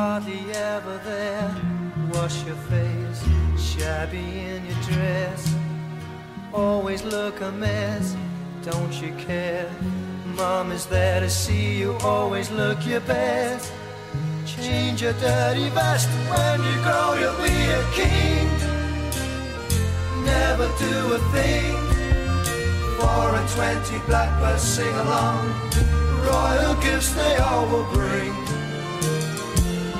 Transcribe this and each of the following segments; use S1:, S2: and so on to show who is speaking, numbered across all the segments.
S1: hardly ever there. Wash your face, shabby in your dress. Always look a mess, don't you care? Mom is there to see you, always look your best. Change your dirty vest when you grow, you'll be a king. Never do a thing. Four and twenty blackbirds sing along. Royal gifts they all will bring.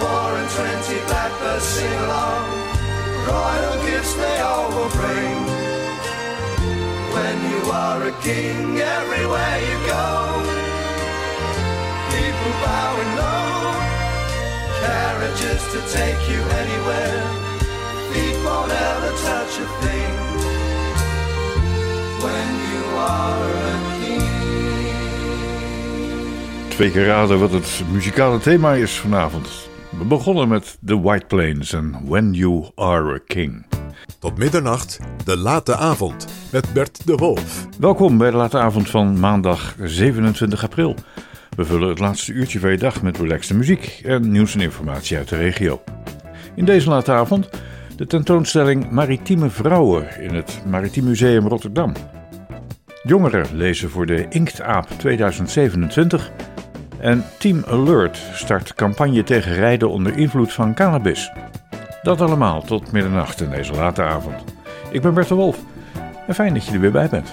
S1: Four and twenty blackbirds sing along. Royal gifts they all will bring. When you are a king, everywhere you go people bowing low. Carriages to take you anywhere. Feet won't ever touch a thing. When you are a king.
S2: Twee keer raden wat het muzikale thema is vanavond. We begonnen met The White Plains en When You Are a King.
S3: Tot middernacht, de late avond, met Bert de Wolf.
S2: Welkom bij de late avond van maandag 27 april. We vullen het laatste uurtje van je dag met relaxte muziek en nieuws en informatie uit de regio. In deze late avond de tentoonstelling Maritieme Vrouwen in het Maritiem Museum Rotterdam. Jongeren lezen voor de Inktaap 2027 en Team Alert start campagne tegen rijden onder invloed van cannabis. Dat allemaal tot middernacht in deze late avond. Ik ben Bert de Wolf en fijn dat je er weer bij bent.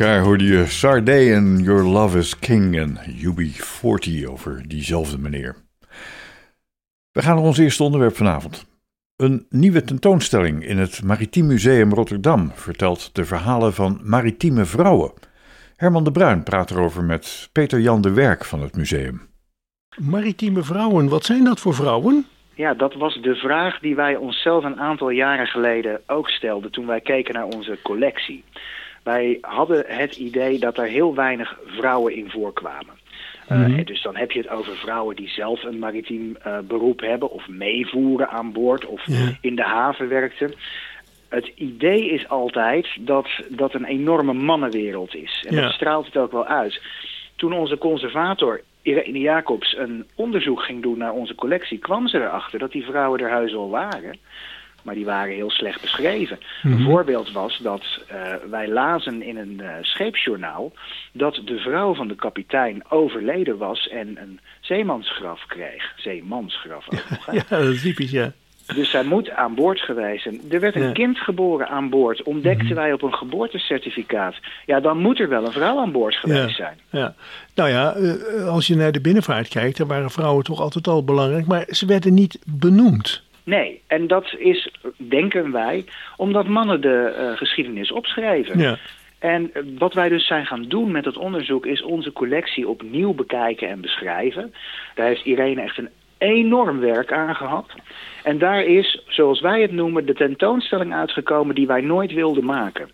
S2: Elkaar hoorde je Sardé en Your Love is King en UB40 over diezelfde meneer. We gaan naar ons eerste onderwerp vanavond. Een nieuwe tentoonstelling in het Maritiem Museum Rotterdam vertelt de verhalen van maritieme vrouwen. Herman de Bruin praat erover met Peter Jan de Werk van het museum.
S4: Maritieme vrouwen, wat zijn dat voor vrouwen?
S5: Ja, dat was de vraag die wij onszelf een aantal jaren geleden ook stelden toen wij keken naar onze collectie. Wij hadden het idee dat er heel weinig vrouwen in voorkwamen.
S4: Mhm.
S5: dus dan heb je het over vrouwen die zelf een maritiem eh, beroep hebben of meevoeren aan boord of
S4: Ja.
S5: in de haven werkten. Het idee is altijd dat dat een enorme mannenwereld is. En
S4: Ja.
S5: dat straalt het ook wel uit. Toen onze conservator Irene Jacobs een onderzoek ging doen naar onze collectie... kwam ze erachter dat die vrouwen er huis al waren... maar die waren heel slecht beschreven. Een voorbeeld was dat eh, wij lazen in een eh, scheepsjournaal... dat de vrouw van de kapitein overleden was en een zeemansgraf kreeg. Zeemansgraf ook nog?
S4: Ja, dat is typisch, ja.
S5: Dus zij moet aan boord geweest zijn. Er werd een
S4: Ja.
S5: kind geboren aan boord. Ontdekten wij op een geboortecertificaat. Ja, dan moet er wel een vrouw aan boord geweest zijn.
S4: ja. Nou ja, eh, als je naar de binnenvaart kijkt, dan waren vrouwen toch altijd al belangrijk, maar ze werden niet benoemd.
S5: Nee, en dat is, denken wij, omdat mannen de eh, geschiedenis opschreven.
S4: Ja.
S5: En eh, wat wij dus zijn gaan doen met het onderzoek is onze collectie opnieuw bekijken en beschrijven. Daar heeft Irene echt een enorm werk aan gehad. En daar is, zoals wij het noemen, de tentoonstelling uitgekomen die wij nooit wilden maken.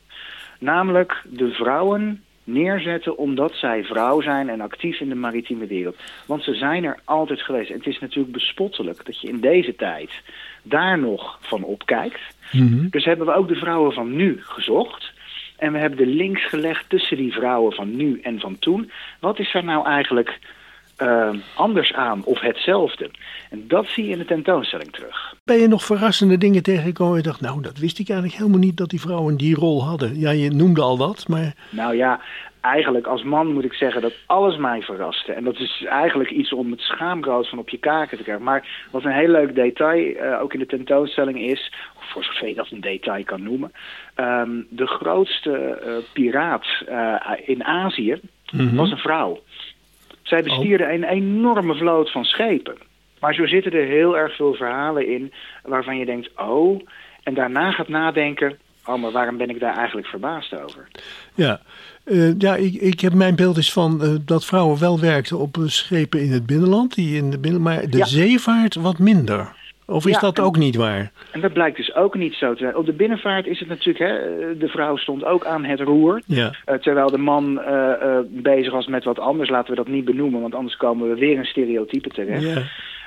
S5: Namelijk de vrouwen neerzetten omdat zij vrouw zijn en actief in de maritieme wereld. Want ze zijn er altijd geweest. En het is natuurlijk bespottelijk dat je in deze tijd daar nog van opkijkt. Dus hebben we ook de vrouwen van nu gezocht. En we hebben de links gelegd tussen die vrouwen van nu en van toen. Wat is er nou eigenlijk eh, anders aan of hetzelfde? En dat zie je in de tentoonstelling terug.
S4: Ben je nog verrassende dingen tegengekomen? Je dacht, nou, dat wist ik eigenlijk helemaal niet dat die vrouwen die rol hadden. Ja, je noemde al wat, maar
S5: Nou ja, eigenlijk als man moet ik zeggen dat alles mij verraste. En dat is eigenlijk iets om het schaamrood van op je kaken te krijgen. Maar wat een heel leuk detail eh, ook in de tentoonstelling is, of voor zover je dat een detail kan noemen, ehm, de grootste eh, piraat eh, in Azië was een vrouw. Zij bestierde een enorme vloot van schepen. Maar zo zitten er heel erg veel verhalen in waarvan je denkt, oh, en daarna gaat nadenken, oh, maar waarom ben ik daar eigenlijk verbaasd over?
S4: ja. Eh, ja, ik, ik heb mijn beeld is van eh, dat vrouwen wel werkten op eh, schepen in het binnenland, die in de binnen, maar de
S5: Ja.
S4: zeevaart wat minder. Of is
S5: Ja,
S4: dat
S5: en-
S4: ook niet waar?
S5: En dat blijkt dus ook niet zo te zijn. Op de binnenvaart is het natuurlijk, hè, de vrouw stond ook aan het roer.
S4: Ja.
S5: Eh, terwijl de man eh, eh, bezig was met wat anders, laten we dat niet benoemen, want anders komen we weer in stereotypen terecht.
S4: Ja.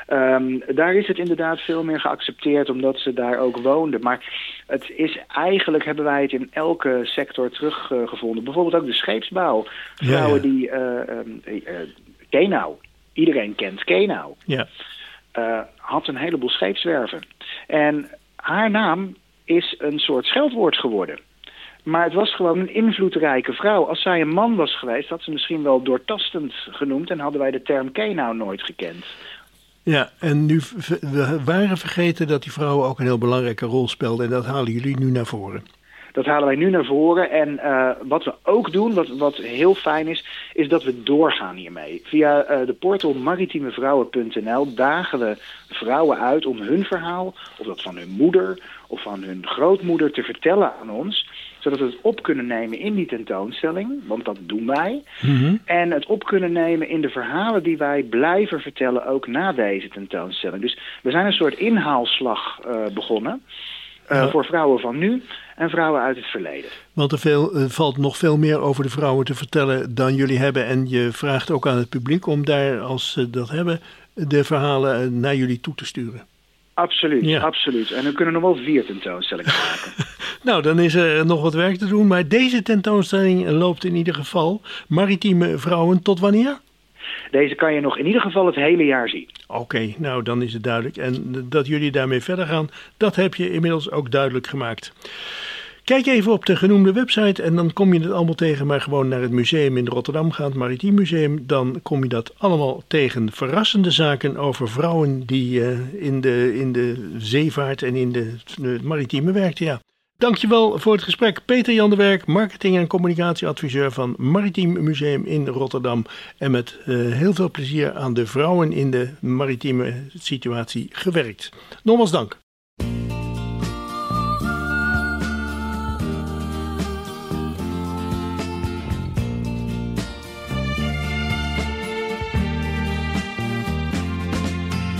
S5: Ehm, daar is het inderdaad veel meer geaccepteerd omdat ze daar ook woonden. Maar het is eigenlijk, hebben wij het in elke sector teruggevonden. Bijvoorbeeld ook de scheepsbouw. Vrouwen die, eh eh, Kenau, iedereen kent Kenau
S4: Ja.
S5: Eh, had een heleboel scheepswerven. En haar naam is een soort scheldwoord geworden. Maar het was gewoon een invloedrijke vrouw. Als zij een man was geweest, had ze misschien wel doortastend genoemd... en hadden wij de term Kenau nooit gekend.
S4: Ja, en nu we waren vergeten dat die vrouwen ook een heel belangrijke rol speelden. En dat halen jullie nu naar voren.
S5: Dat halen wij nu naar voren. En eh, wat we ook doen, wat, wat heel fijn is, is dat we doorgaan hiermee. Via eh, de portal maritiemevrouwen.nl dagen we vrouwen uit om hun verhaal, of dat van hun moeder of van hun grootmoeder, te vertellen aan ons. Zodat we het op kunnen nemen in die tentoonstelling, want dat doen wij. En het op kunnen nemen in de verhalen die wij blijven vertellen, ook na deze tentoonstelling. Dus we zijn een soort inhaalslag eh, begonnen. Eh,
S4: Ja.
S5: Voor vrouwen van nu en vrouwen uit het verleden.
S4: Want er veel, eh, valt nog veel meer over de vrouwen te vertellen dan jullie hebben. En je vraagt ook aan het publiek om daar, als ze dat hebben, de verhalen eh, naar jullie toe te sturen.
S5: Absoluut,
S4: Ja.
S5: absoluut. En we kunnen nog wel vier tentoonstellingen maken.
S4: Nou, dan is er nog wat werk te doen. Maar deze tentoonstelling loopt in ieder geval. Maritieme vrouwen tot wanneer?
S5: Deze kan je nog in ieder geval het hele jaar zien.
S4: Oké, nou dan is het duidelijk. En dat jullie daarmee verder gaan, dat heb je inmiddels ook duidelijk gemaakt. Kijk even op de genoemde website en dan kom je het allemaal tegen. Maar gewoon naar het museum in Rotterdam gaan, het Maritiem Museum. Dan kom je dat allemaal tegen. Verrassende zaken over vrouwen die eh, in, de, in de zeevaart en in de, maritieme werkten. Ja. Dankjewel voor het gesprek. Peter Jan de Werk, marketing- en communicatieadviseur van Maritiem Museum in Rotterdam. En met eh, heel veel plezier aan de vrouwen in de maritieme situatie gewerkt. Nogmaals dank.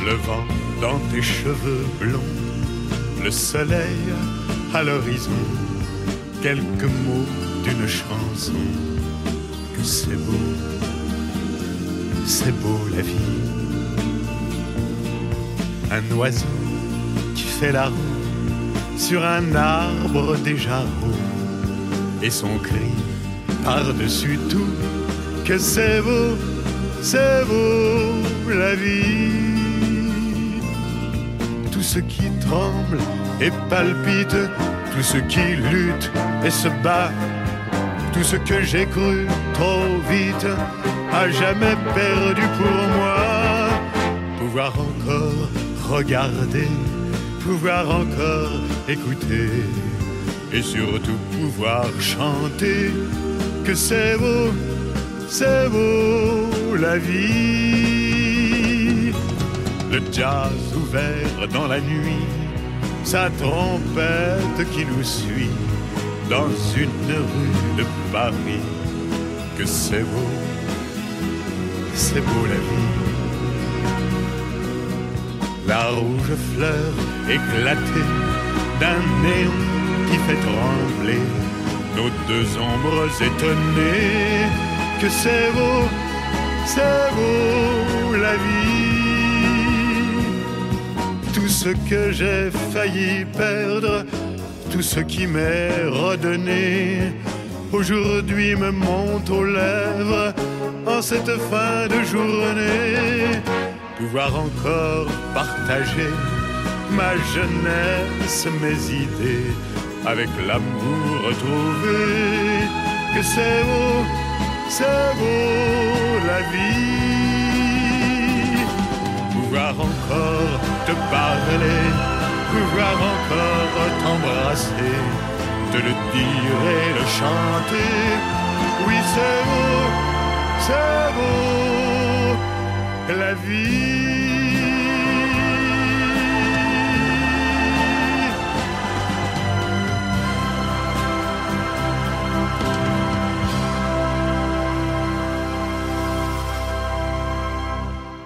S3: Le vent dans tes cheveux blonds, le soleil à l'horizon, quelques mots d'une chanson. Que c'est beau, c'est beau la vie. Un oiseau qui fait la roue sur un arbre déjà roux, et son cri par-dessus tout. Que c'est beau, c'est beau la vie tout ce qui tremble et palpite, tout ce qui lutte et se bat, tout ce que j'ai cru trop vite, a jamais perdu pour moi. Pouvoir encore regarder, pouvoir encore écouter, et surtout pouvoir chanter que c'est beau, c'est beau la vie. Le jazz ouvert dans la nuit, sa trompette qui nous suit dans une rue de Paris. Que c'est beau, c'est beau la vie. La rouge fleur éclatée d'un néon qui fait trembler nos deux ombres étonnées. Que c'est beau, c'est beau la vie. que j'ai failli perdre, tout ce qui m'est redonné, aujourd'hui me monte aux lèvres en cette fin de journée. Pouvoir encore partager ma jeunesse, mes idées, avec l'amour retrouvé, que c'est beau, c'est beau la vie. Pouvoir encore te parler, pouvoir encore t'embrasser, te le dire et le chanter. Oui, c'est beau, c'est beau, la vie.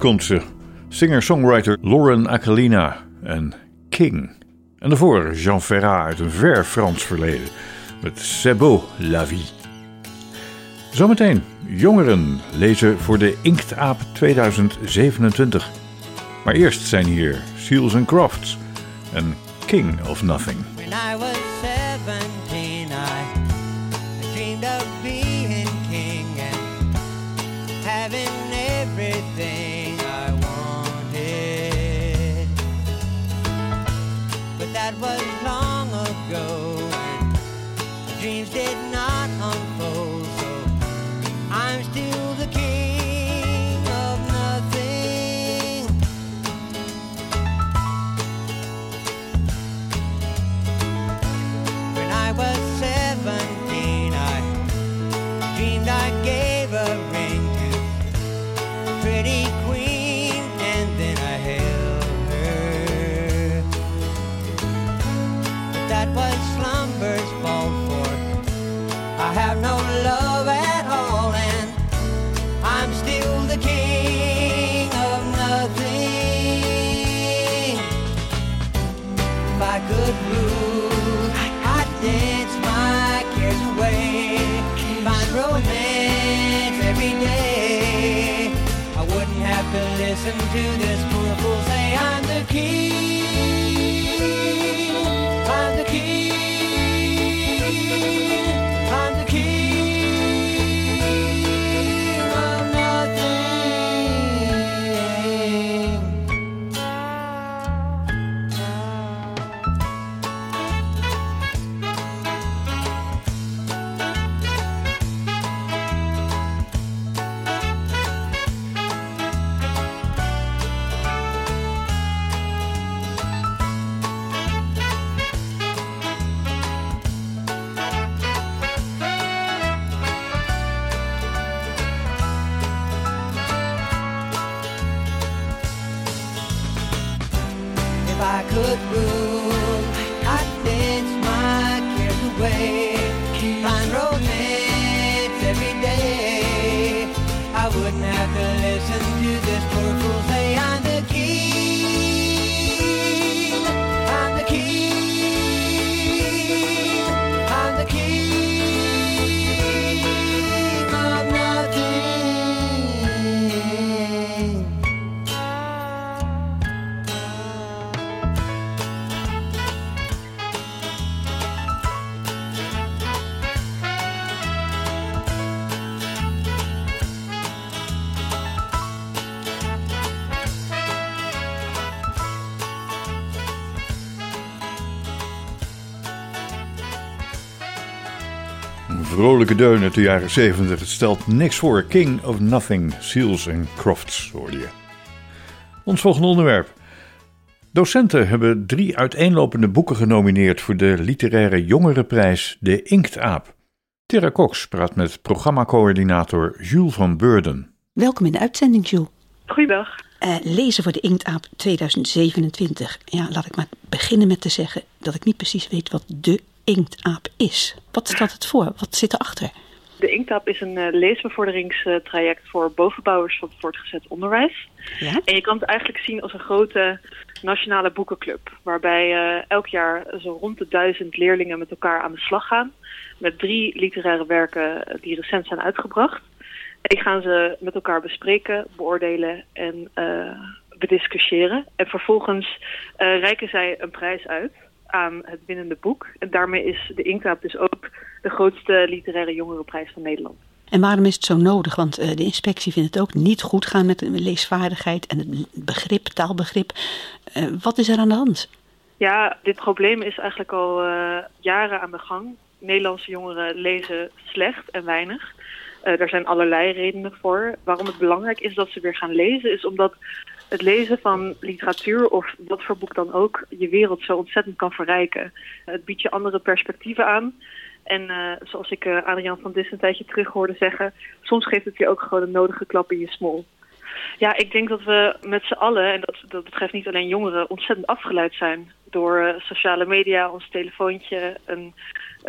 S2: komt ze. Singer-songwriter Lauren Aquilina en King. En daarvoor Jean Ferrat uit een ver Frans verleden met C'est beau la vie. Zometeen jongeren lezen voor de Inktaap 2027. Maar eerst zijn hier Seals and Crofts en King of Nothing.
S6: When I was 17, I dreamed of being king and having everything that was long ago, dreams did do this. I could move,
S2: vrolijke deun uit de jaren 70. Het stelt niks voor. King of Nothing, Seals and Crofts hoorde je. Ons volgende onderwerp. Docenten hebben drie uiteenlopende boeken genomineerd voor de literaire jongerenprijs De Inktaap. Tera Cox praat met programmacoördinator Jules van Beurden.
S7: Welkom in de uitzending, Jules.
S8: Goeiedag.
S7: Eh, lezen voor de Inktaap 2027. Ja, laat ik maar beginnen met te zeggen dat ik niet precies weet wat de Inktaap is. Wat stelt het voor? Wat zit erachter?
S8: De Inktaap is een eh, leesbevorderingstraject voor bovenbouwers van voortgezet onderwijs.
S7: Ja?
S8: En je kan het eigenlijk zien als een grote nationale boekenclub. Waarbij eh, elk jaar zo rond de duizend leerlingen met elkaar aan de slag gaan. Met drie literaire werken die recent zijn uitgebracht. En die gaan ze met elkaar bespreken, beoordelen en eh, bediscussiëren. En vervolgens reiken zij een prijs uit aan het winnende boek. En daarmee is de Inktaap dus ook de grootste literaire jongerenprijs van Nederland.
S7: En waarom is het zo nodig? Want eh, de inspectie vindt het ook niet goed gaan met de leesvaardigheid en het begrip, taalbegrip. Eh, wat is er aan de hand?
S8: Ja, dit probleem is eigenlijk al eh, jaren aan de gang. Nederlandse jongeren lezen slecht en weinig. Daar zijn allerlei redenen voor. Waarom het belangrijk is dat ze weer gaan lezen, is omdat het lezen van literatuur of wat voor boek dan ook je wereld zo ontzettend kan verrijken. Het biedt je andere perspectieven aan. En eh, zoals ik eh, Adriaan van Dis een tijdje terug hoorde zeggen, soms geeft het je ook gewoon een nodige klap in je smol. Ja, ik denk dat we met z'n allen, en dat, dat betreft niet alleen jongeren, ontzettend afgeleid zijn door eh, sociale media, ons telefoontje, een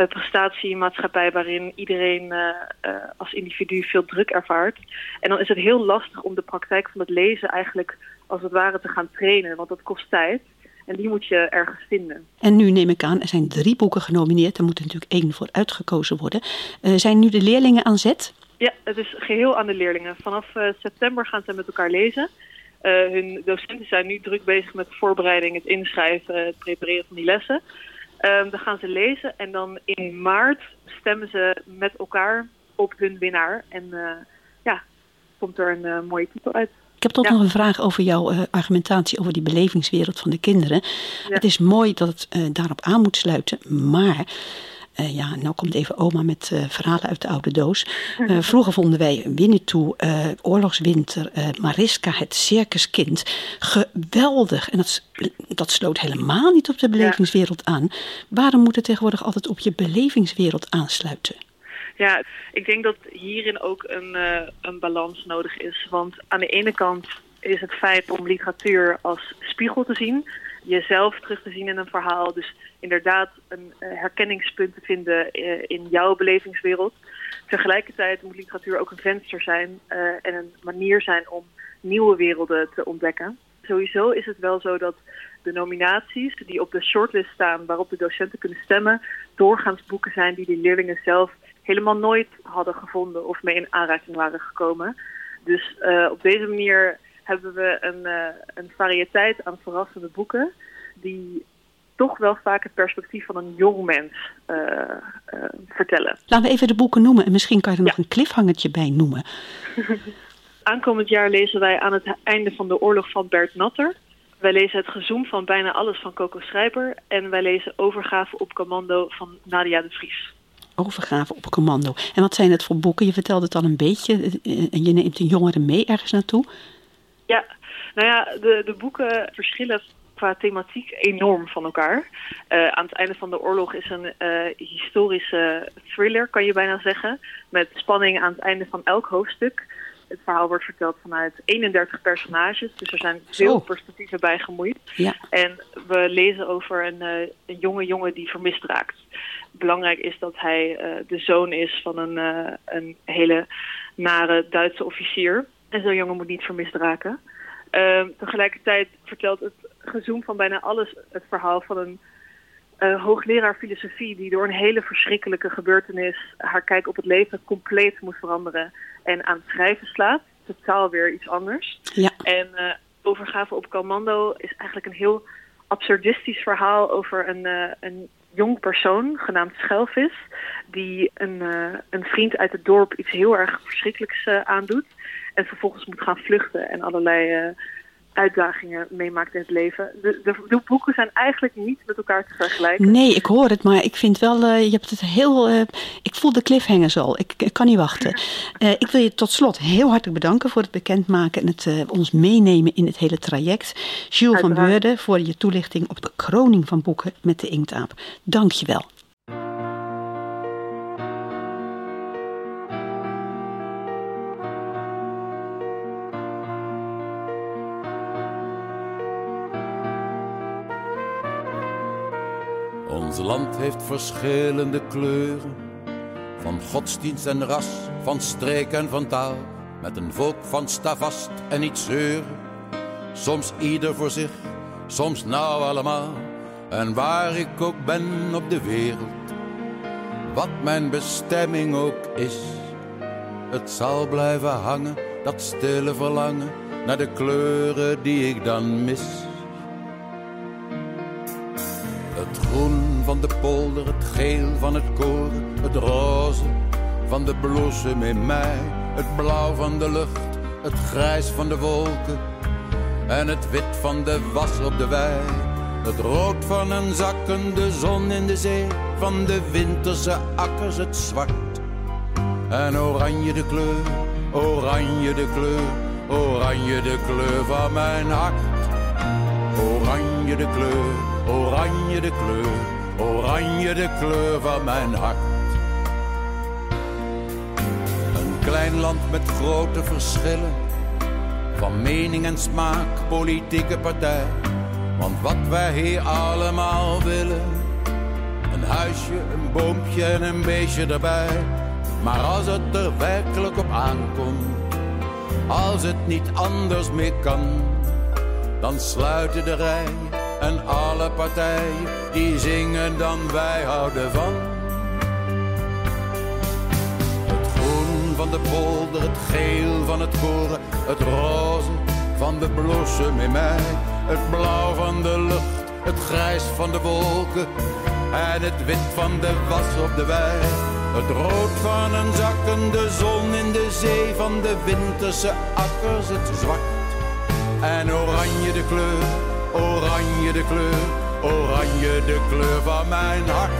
S8: prestatiemaatschappij waarin iedereen eh, eh, als individu veel druk ervaart. En dan is het heel lastig om de praktijk van het lezen eigenlijk als het ware te gaan trainen, want dat kost tijd. En die moet je ergens vinden.
S7: En nu neem ik aan, er zijn drie boeken genomineerd. Er moet er natuurlijk één voor uitgekozen worden. Zijn nu de leerlingen aan zet?
S8: Ja, het is geheel aan de leerlingen. Vanaf september gaan ze met elkaar lezen. Eh, hun docenten zijn nu druk bezig met de voorbereiding, het inschrijven, het prepareren van die lessen. Ehm, dan gaan ze lezen en dan in maart stemmen ze met elkaar op hun winnaar. En eh, ja, komt er een eh, mooie titel uit.
S7: Ik heb toch
S8: Ja.
S7: nog een vraag over jouw argumentatie over die belevingswereld van de kinderen. Het is mooi dat het daarop aan moet sluiten, maar. Eh, ja, nou komt even oma met eh, verhalen uit de oude doos. Eh, vroeger vonden wij Winnetou, Oorlogswinter, Mariska, het circuskind geweldig. En dat, dat sloot helemaal niet op de belevingswereld aan. Waarom moet het tegenwoordig altijd op je belevingswereld aansluiten?
S8: Ja, ik denk dat hierin ook een, een balans nodig is. Want aan de ene kant is het feit om literatuur als spiegel te zien. Jezelf terug te zien in een verhaal. Dus inderdaad een eh, herkenningspunt te vinden eh, in jouw belevingswereld. Tegelijkertijd moet literatuur ook een venster zijn eh, en een manier zijn om nieuwe werelden te ontdekken. Sowieso is het wel zo dat de nominaties die op de shortlist staan, waarop de docenten kunnen stemmen, doorgaans boeken zijn die de leerlingen zelf helemaal nooit hadden gevonden of mee in aanraking waren gekomen. Dus op deze manier hebben we een, eh, een variëteit aan verrassende boeken die toch wel vaak het perspectief van een jong mens eh, eh, vertellen.
S7: Laten we even de boeken noemen en misschien kan je er nog een cliffhangertje bij noemen.
S8: Aankomend jaar lezen wij aan het einde van de oorlog van Bert Natter. Wij lezen het gezoem van bijna alles van Coco Schrijber. En wij lezen Overgave op commando van Nadia de Vries.
S7: Overgave op commando. En wat zijn het voor boeken? Je vertelde het al een beetje. En je neemt een jongere mee ergens naartoe.
S8: Ja, nou ja, de, de boeken verschillen qua thematiek enorm van elkaar. Eh, aan het einde van de oorlog is een eh, historische thriller, kan je bijna zeggen. Met spanning aan het einde van elk hoofdstuk. Het verhaal wordt verteld vanuit 31 personages, dus er zijn veel perspectieven bij gemoeid.
S7: Ja.
S8: En we lezen over een, eh, een jonge jongen die vermist raakt. Belangrijk is dat hij de zoon is van een, een hele nare Duitse officier. En zo'n jongen moet niet vermist raken. Ehm, tegelijkertijd vertelt het gezoom van bijna alles het verhaal van een eh, hoogleraar filosofie die door een hele verschrikkelijke gebeurtenis haar kijk op het leven compleet moet veranderen en aan het schrijven slaat. Totaal weer iets anders.
S7: Ja.
S8: En eh, Overgave op Commando is eigenlijk een heel absurdistisch verhaal over een, eh, een jong persoon genaamd Schelvis. Die een, een vriend uit het dorp iets heel erg verschrikkelijks aandoet. En vervolgens moet gaan vluchten en allerlei eh, uitdagingen meemaakt in het leven. De, de, de boeken zijn eigenlijk niet met elkaar te vergelijken.
S7: Nee, ik hoor het, maar ik vind wel, eh, je hebt het heel, eh, ik voel de cliffhangers al. Ik, ik kan niet wachten. Ik wil je tot slot heel hartelijk bedanken voor het bekendmaken en het ons meenemen in het hele traject. Jules van. Beurden voor je toelichting op de kroning van boeken met de inktaap. Dank je wel.
S9: Ons land heeft verschillende kleuren. Van godsdienst en ras, van streek en van taal. Met een volk van stavast en niet zeuren. Soms ieder voor zich, soms nou allemaal. En waar ik ook ben op de wereld. Wat mijn bestemming ook is. Het zal blijven hangen, dat stille verlangen. Naar de kleuren die ik dan mis. Het groen van de polder, het geel van het koren, het roze van de bloesem in mei, het blauw van de lucht, het grijs van de wolken en het wit van de was op de wei. Het rood van een zakkende zon in de zee, van de winterse akkers het zwart. En oranje de kleur, oranje de kleur, oranje de kleur van mijn hart. Oranje de kleur, oranje de kleur, oranje de kleur van mijn hart. Een klein land met grote verschillen, van mening en smaak, politieke partij. Want wat wij hier allemaal willen, een huisje, een boompje en een beestje erbij. Maar als het er werkelijk op aankomt, als het niet anders meer kan, dan sluiten de rij en alle partijen die zingen dan wij houden van. Het groen van de polder, het geel van het koren, het roze van de bloesem in mei, het blauw van de lucht, het grijs van de wolken en het wit van de was op de wei. Het rood van een zakkende zon in de zee van de winterse akkers, het zwart en oranje de kleur, oranje de kleur, oranje de kleur van mijn hart.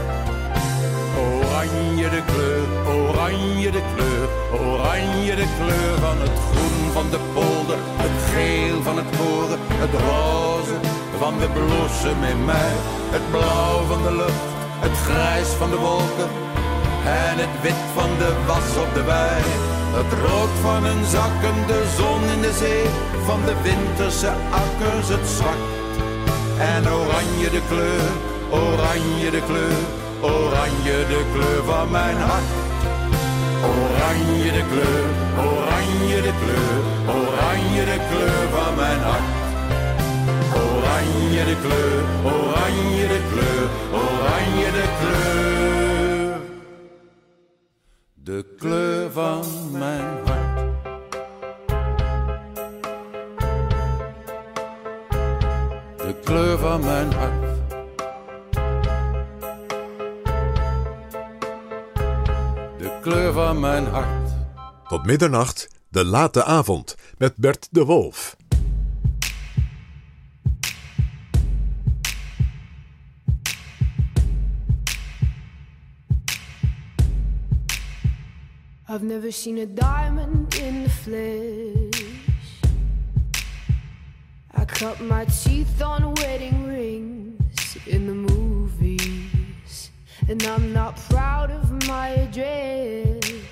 S9: Oranje de kleur, oranje de kleur, oranje de kleur van het groen van de polder, het geel van het koren, het roze van de bloesem in mei, het blauw van de lucht, het grijs van de wolken en het wit van de was op de wei. Het rood van een zakkende zon in de zee, van de winterse akkers het zwart. En oranje de kleur, oranje de kleur, oranje de kleur van mijn hart. Oranje de kleur, oranje de kleur, oranje de kleur van mijn hart. Oranje de kleur, oranje de kleur, oranje de kleur. De kleur van
S10: Tot middernacht, de late avond met Bert de Wolf.
S11: I've never seen a diamond in the flesh. I cut my teeth on wedding rings in the movies, and I'm not proud of my address.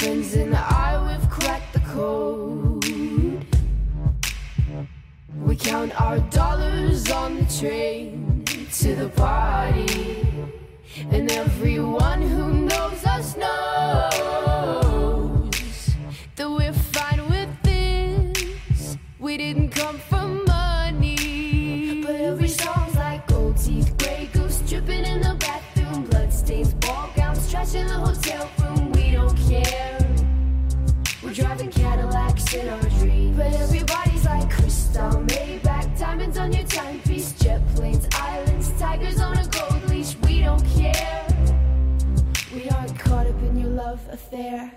S11: Friends and I, we've cracked the code. Count our dollars on the train to the party. And everyone who affair,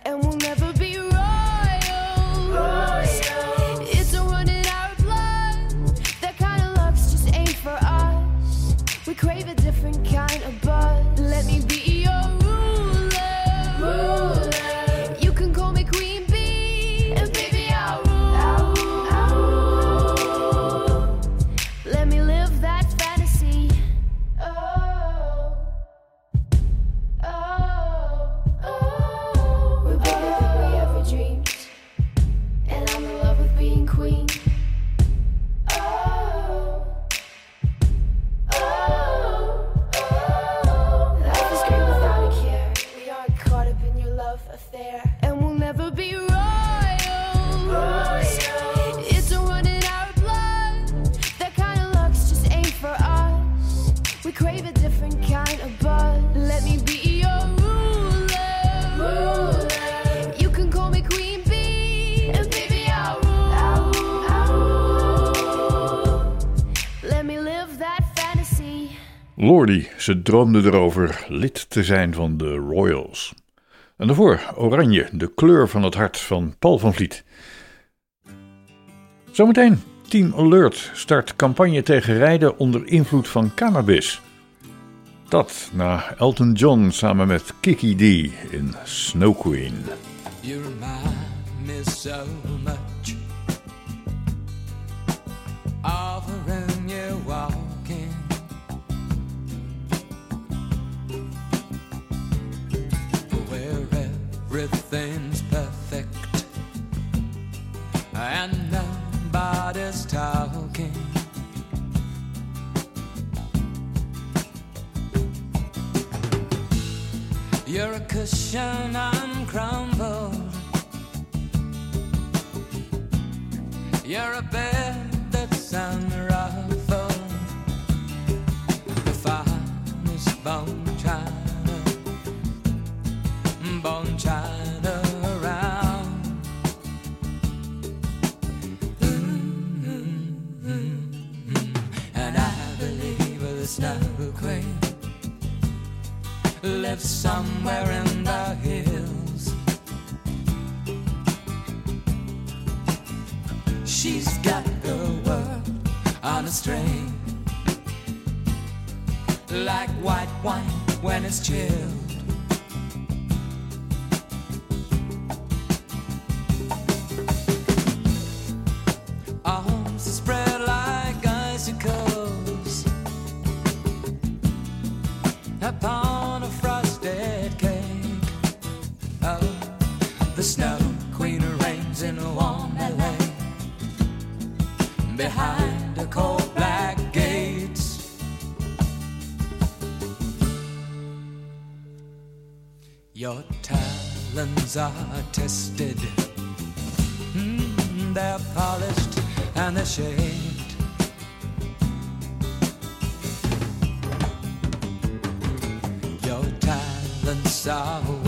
S2: Lordy, ze droomde erover lid te zijn van de Royals. En daarvoor Oranje, de kleur van het hart van Paul van Vliet. Zometeen Team Alert start campagne tegen rijden onder invloed van cannabis. Dat na Elton John samen met Kiki D in Snow Queen.
S12: You remind so much everything's perfect and nobody's talking. You're a cushion uncrumbled. You're a bed that's unruffled. The finest bone the snow queen lives somewhere in the hills. She's got the world on a string, like white wine when it's chilled. Upon a frosted cake. Oh, the snow queen reigns in a warm LA behind the cold black gates. Your talons are tested, Mm, they're polished and they're shaped. sorrow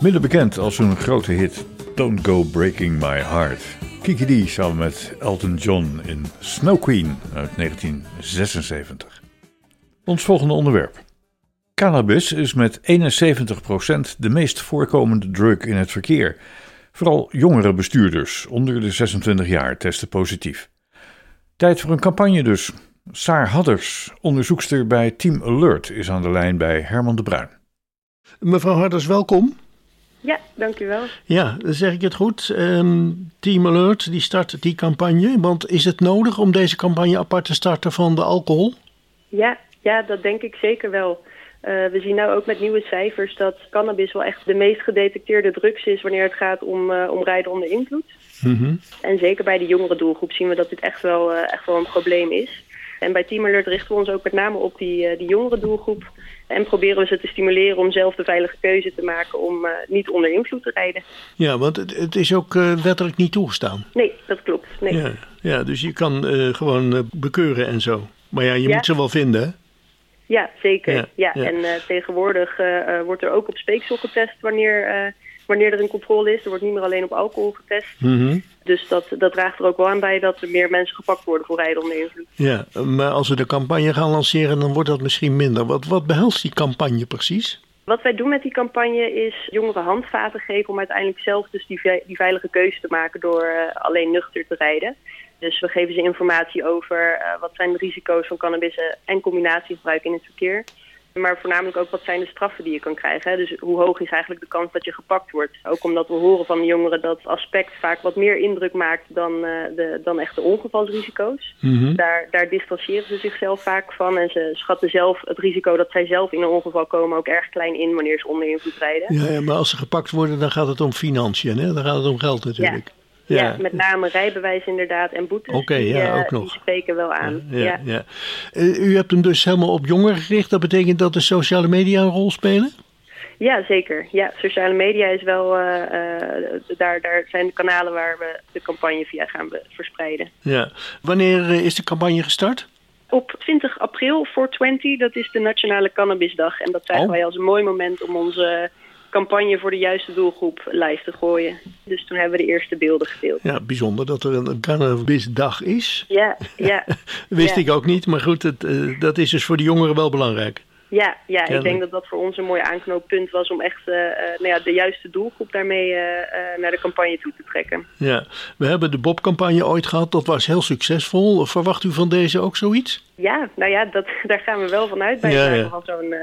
S2: Minder bekend als hun grote hit Don't Go Breaking My Heart. Kiki D samen met Elton John in Snow Queen uit 1976. Ons volgende onderwerp. Cannabis is met 71% de meest voorkomende drug in het verkeer. Vooral jongere bestuurders onder de 26 jaar testen positief. Tijd voor een campagne dus. Saar Hadders, onderzoekster bij Team Alert, is aan de lijn bij Herman de Bruin.
S4: Mevrouw Harders, welkom.
S8: Ja, dank u wel.
S4: Ja, dan zeg ik het goed. Ehm, Team Alert die start die campagne. Want is het nodig om deze campagne apart te starten van de alcohol?
S8: Ja, ja dat denk ik zeker wel. Eh, we zien nou ook met nieuwe cijfers dat cannabis wel echt de meest gedetecteerde drugs is wanneer het gaat om, eh, om rijden onder invloed. En zeker bij de jongere doelgroep zien we dat dit echt wel, eh, echt wel een probleem is. En bij Team Alert richten we ons ook met name op die, die jongere doelgroep. En proberen we ze te stimuleren om zelf de veilige keuze te maken om eh, niet onder invloed te rijden.
S4: Ja, want het, het is ook eh, wettelijk niet toegestaan.
S8: Nee, dat klopt. Nee.
S4: Ja, ja, dus je kan eh, gewoon bekeuren en zo. Maar ja, je
S8: Ja.
S4: moet ze wel vinden, hè?
S8: Ja, zeker.
S4: Ja,
S8: Ja. En tegenwoordig wordt er ook op speeksel getest wanneer, wanneer er een controle is. Er wordt niet meer alleen op alcohol getest.
S4: Mhm.
S8: Dus dat, dat draagt er ook wel aan bij dat er meer mensen gepakt worden voor rijden onder invloed.
S4: Ja, maar als we de campagne gaan lanceren, dan wordt dat misschien minder. Wat, wat behelst die campagne precies?
S8: Wat wij doen met die campagne is jongeren handvaten geven om uiteindelijk zelf dus die, ve- die veilige keuze te maken door eh, alleen nuchter te rijden. Dus we geven ze informatie over eh, wat zijn de risico's van cannabis eh, en combinatiegebruik in het verkeer. Maar voornamelijk ook wat zijn de straffen die je kan krijgen. Hè? Dus hoe hoog is eigenlijk de kans dat je gepakt wordt. Ook omdat we horen van de jongeren dat aspect vaak wat meer indruk maakt dan, eh, de, dan echte ongevalsrisico's.
S4: Mhm.
S8: Daar, daar distancieren ze zichzelf vaak van. En ze schatten zelf het risico dat zij zelf in een ongeval komen ook erg klein in wanneer ze onder invloed rijden.
S4: Ja, ja, maar als ze gepakt worden, dan gaat het om financiën, hè? Dan gaat het om geld natuurlijk.
S8: Ja, met name rijbewijs inderdaad en boetes.
S4: Oké,
S8: die,
S4: ja,
S8: eh,
S4: ook nog.
S8: Die spreken wel aan.
S4: Ja,
S8: Ja,
S4: ja. Eh, u hebt hem dus helemaal op jongeren gericht. Dat betekent dat de sociale media een rol spelen?
S8: Ja, zeker. Ja, sociale media is wel, eh, daar, daar zijn de kanalen waar we de campagne via gaan verspreiden.
S4: Ja. Wanneer is de campagne gestart?
S8: Op 20 april voor 20, dat is de Nationale Cannabisdag. En dat zagen
S4: Oh.
S8: wij als een mooi moment om onze campagne voor de juiste doelgroep live te gooien. Dus toen hebben we de eerste beelden gedeeld.
S4: Ja, bijzonder dat er een cannabisdag is.
S8: Ja, ja.
S4: Wist
S8: ja.
S4: ik ook niet, maar goed, het, eh, dat is dus voor de jongeren wel belangrijk.
S8: Ja, ja, ik denk dat dat voor ons een mooi aanknooppunt was om echt eh, nou ja, de juiste doelgroep daarmee naar de campagne toe te trekken.
S4: Ja, we hebben de Bob-campagne ooit gehad. Dat was heel succesvol. Verwacht u van deze ook zoiets?
S8: Ja, nou ja, dat, daar gaan we wel van uit bij
S4: Ja,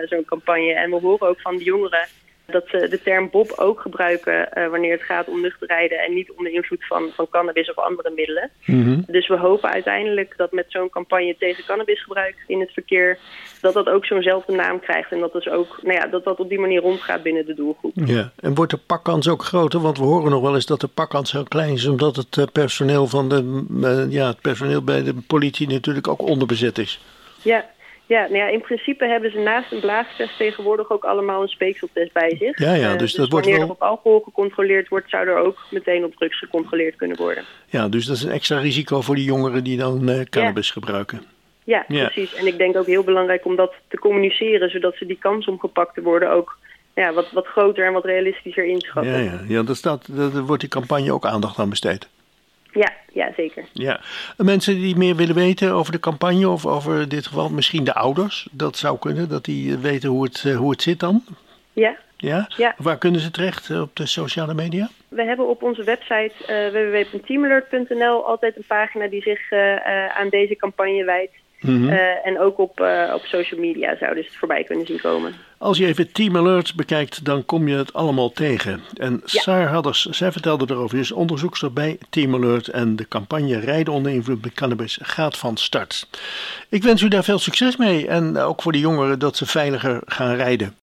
S8: zo'n campagne. En we horen ook van de jongeren dat ze de term Bob ook gebruiken eh, wanneer het gaat om nuchter rijden en niet onder invloed van, van cannabis of andere middelen.
S4: Mhm.
S8: Dus we hopen uiteindelijk dat met zo'n campagne tegen cannabisgebruik in het verkeer, dat dat ook zo'nzelfde naam krijgt. En dat, dus ook, nou ja, dat dat op die manier rondgaat binnen de doelgroep.
S4: Ja, en wordt de pakkans ook groter? Want we horen nog wel eens dat de pakkans heel klein is, omdat het eh, personeel van de, eh, ja, het personeel bij de politie natuurlijk ook onderbezet is.
S8: Ja, ja, nou ja, in principe hebben ze naast een blaastest tegenwoordig ook allemaal een speekseltest bij zich.
S4: Ja, ja,
S8: Eh,
S4: dus dat wordt
S8: wanneer
S4: wel-
S8: er op alcohol gecontroleerd wordt, zou er ook meteen op drugs gecontroleerd kunnen worden.
S4: Ja, dus dat is een extra risico voor die jongeren die dan eh, cannabis gebruiken.
S8: Ja,
S4: Ja.
S8: precies. En ik denk ook heel belangrijk om dat te communiceren, zodat ze die kans om gepakt te worden ook ja, wat, wat groter en wat realistischer inschatten.
S4: Ja, ja, ja dat staat, daar wordt die campagne ook aandacht aan besteed.
S8: Ja, ja, zeker.
S4: Ja. Mensen die meer willen weten over de campagne of over in dit geval misschien de ouders, dat zou kunnen, dat die eh, weten hoe het, eh, hoe het zit dan.
S8: Ja,
S4: Ja?
S8: Ja.
S4: Waar kunnen ze terecht eh, op de sociale media?
S8: we hebben op onze website www.teamalert.nl altijd een pagina die zich aan deze campagne wijdt.
S4: Mhm.
S8: Eh, en ook op, eh, op social media zouden ze het voorbij kunnen zien komen.
S4: Als je even Team Alert bekijkt, dan kom je het allemaal tegen. En Saar Hadders, zij vertelde erover, is onderzoekster bij Team Alert en de campagne Rijden onder invloed met cannabis gaat van start. Ik wens u daar veel succes mee en ook voor de jongeren dat ze veiliger gaan rijden.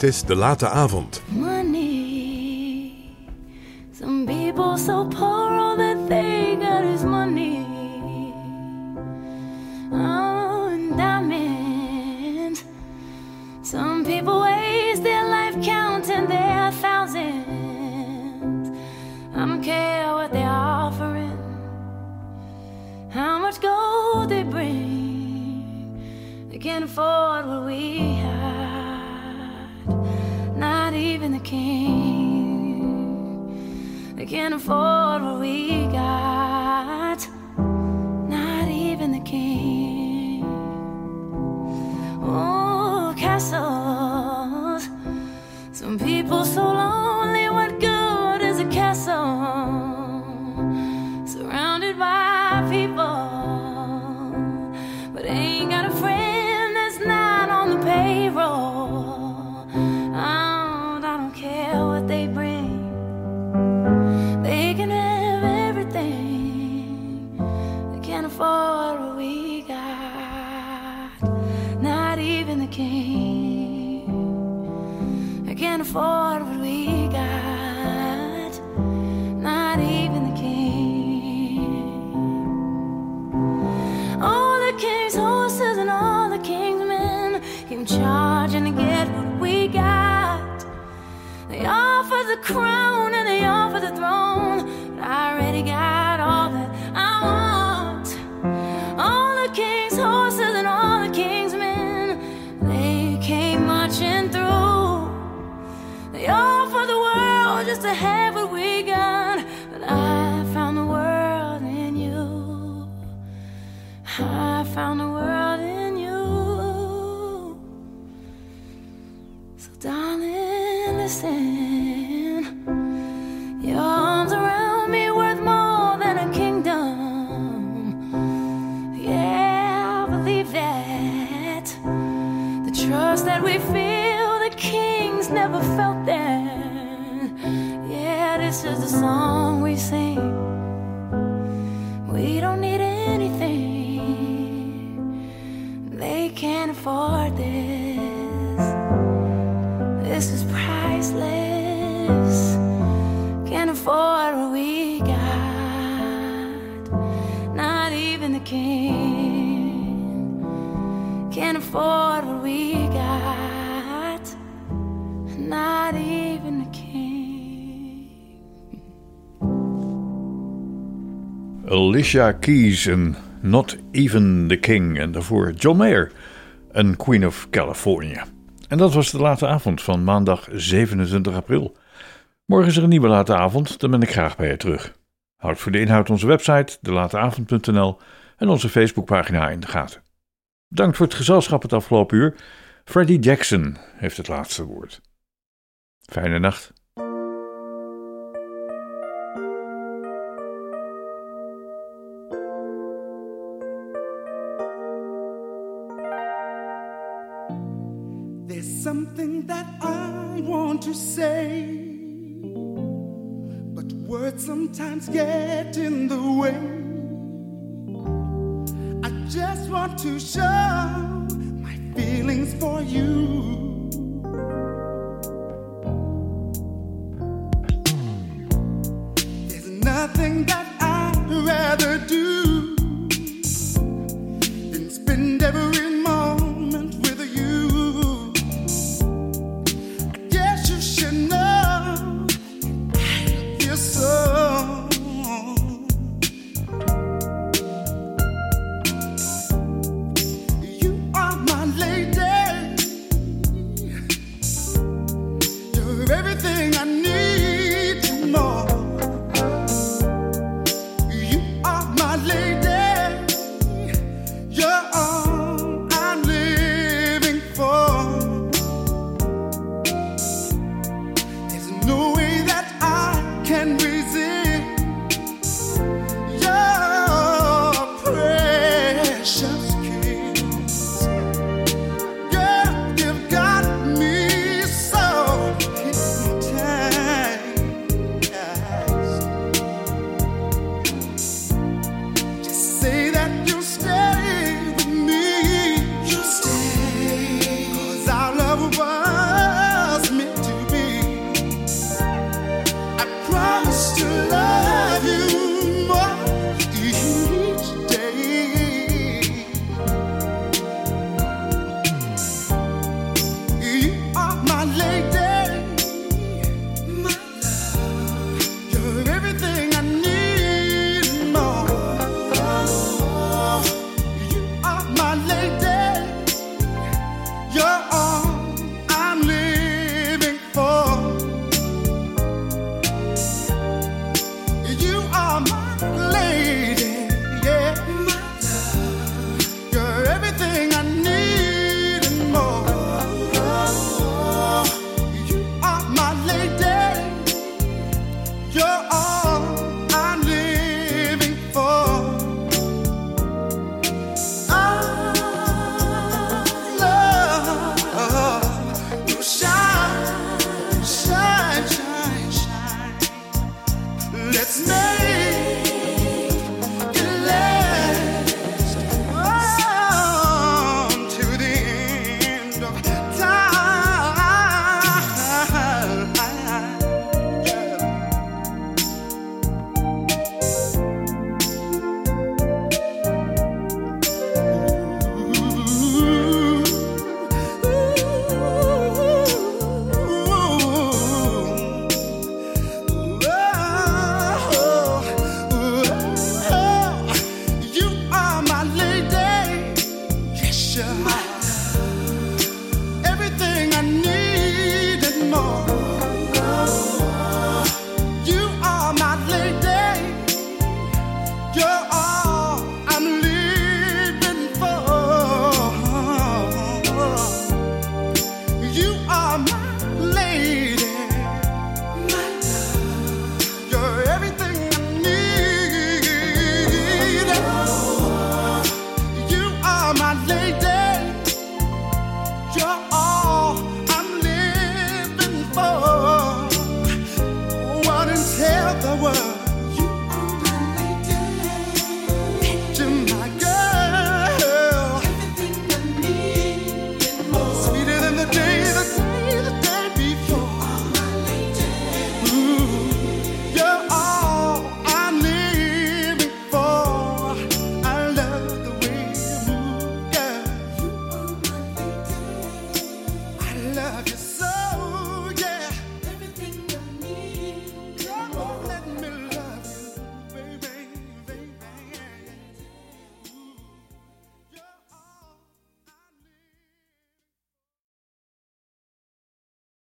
S10: Dit is De Late Avond.
S13: Afford what we got. Not even the king can't afford what we got. Not even the king.
S2: Alicia Keys en Not Even the King. En daarvoor John Mayer en Queen of California. En dat was de late avond van maandag 27 april. Morgen is er een nieuwe late avond, dan ben ik graag bij je terug. Houd voor de inhoud onze website, delateavond.nl en onze Facebookpagina in de gaten. Bedankt voor het gezelschap het afgelopen uur. Freddie Jackson heeft het laatste woord. Fijne nacht.
S14: There's something that I want to say, sometimes get in the way. I just want to show my feelings for you. There's nothing that